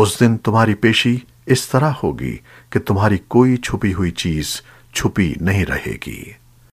اس دن تمہاری پیشی اس طرح ہوگی کہ تمہاری کوئی چھپی ہوئی چیز چھپی نہیں رہے گی۔